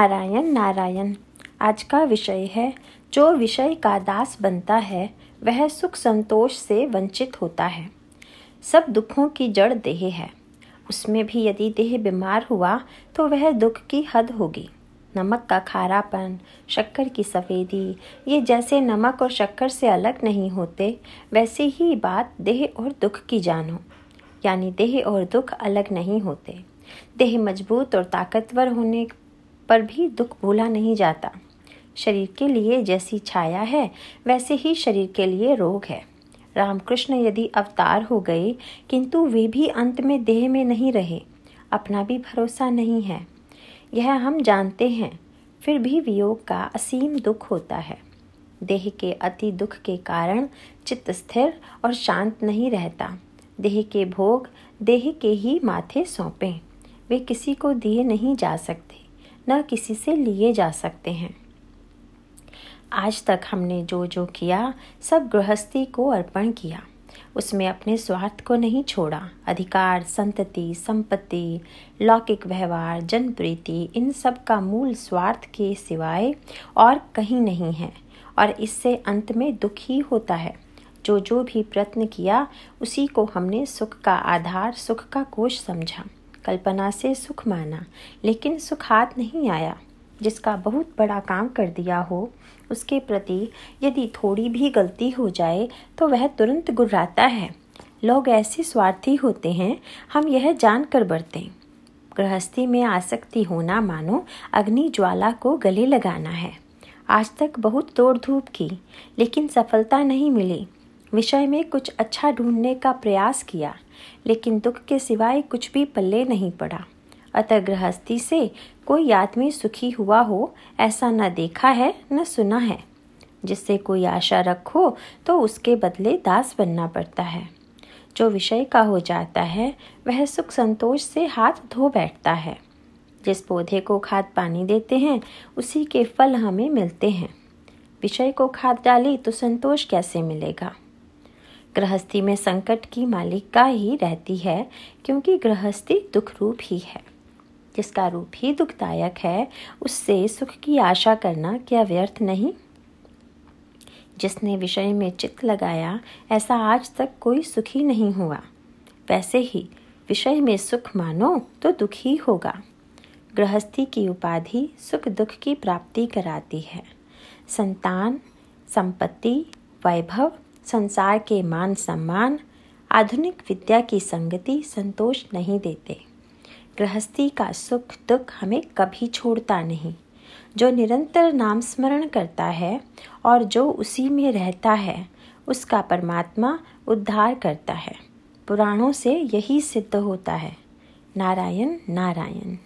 नारायण नारायण। आज का विषय है, जो विषय का दास बनता है, वह सुख संतोष से वंचित होता है। सब दुखों की जड़ देह है। उसमें भी यदि देह बीमार हुआ तो वह दुख की हद होगी। नमक का खारापन, शक्कर की सफ़ेदी, ये जैसे नमक और शक्कर से अलग नहीं होते, वैसे ही बात देह और दुख की जानो। यानी देह और दुख अलग नहीं होते। देह मज़बूत और ताकतवर होने पर भी दुख भूला नहीं जाता। शरीर के लिए जैसी छाया है, वैसे ही शरीर के लिए रोग है। रामकृष्ण यदि अवतार हो गए, किंतु वे भी अंत में देह में नहीं रहे। अपना भी भरोसा नहीं है। यह हम जानते हैं, फिर भी वियोग का असीम दुख होता है। देह के अति दुख के कारण चित्त स्थिर और शांत नहीं रहता। देह के भोग देह के ही माथे सौंपें। वे किसी को दिए नहीं जा सकते। न किसी से लिए जा सकते हैं। आज तक हमने जो जो किया, सब गृहस्थी को अर्पण किया। उसमें अपने स्वार्थ को नहीं छोड़ा। अधिकार, संतति, संपत्ति, लौकिक व्यवहार, जनप्रीति, इन सब का मूल स्वार्थ के सिवाय और कहीं नहीं है। और इससे अंत में दुख ही होता है। जो जो भी प्रयत्न किया, उसी को हमने सुख का आधार, सुख का कोष समझा। कल्पना से सुख माना, लेकिन सुख हाथ नहीं आया। जिसका बहुत बड़ा काम कर दिया हो, उसके प्रति यदि थोड़ी भी गलती हो जाए तो वह तुरंत गुर्राता है। लोग ऐसे स्वार्थी होते हैं, हम यह जान कर बरतें गृहस्थी में आसक्ति होना मानो, अग्नि ज्वाला को गले लगाना है। आज तक बहुत दौड़ धूप की, लेकिन सफलता नहीं मिली। विषय में कुछ अच्छा ढूँढने का प्रयास किया, लेकिन दुख के सिवाय कुछ भी पल्ले नहीं पड़ा। अतः गृहस्थी से कोई आदमी सुखी हुआ हो, ऐसा न देखा है, न सुना है। जिससे कोई आशा रखो तो उसके बदले दास बनना पड़ता है। जो विषय का हो जाता है, वह सुख संतोष से हाथ धो बैठता है। जिस पौधे को खाद पानी देते हैं, उसी के फल हमें मिलते हैं। विषय को खाद डाली तो संतोष कैसे मिलेगा? गृहस्थी में संकट की मालिका ही रहती है, क्योंकि गृहस्थी दुख रूप ही है। जिसका रूप ही दुखदायक है, उससे सुख की आशा करना क्या व्यर्थ नहीं? जिसने विषय में चित्त लगाया, ऐसा आज तक कोई सुखी नहीं हुआ। वैसे ही विषय में सुख मानो तो दुख होगा। गृहस्थी की उपाधि सुख दुख की प्राप्ति कराती है। संतान, संपत्ति, वैभव संसार के मान सम्मान, आधुनिक विद्या की संगति संतोष नहीं देते। गृहस्थी का सुख दुख हमें कभी छोड़ता नहीं। जो निरंतर नाम स्मरण करता है और जो उसी में रहता है, उसका परमात्मा उद्धार करता है। पुराणों से यही सिद्ध होता है। नारायण नारायण।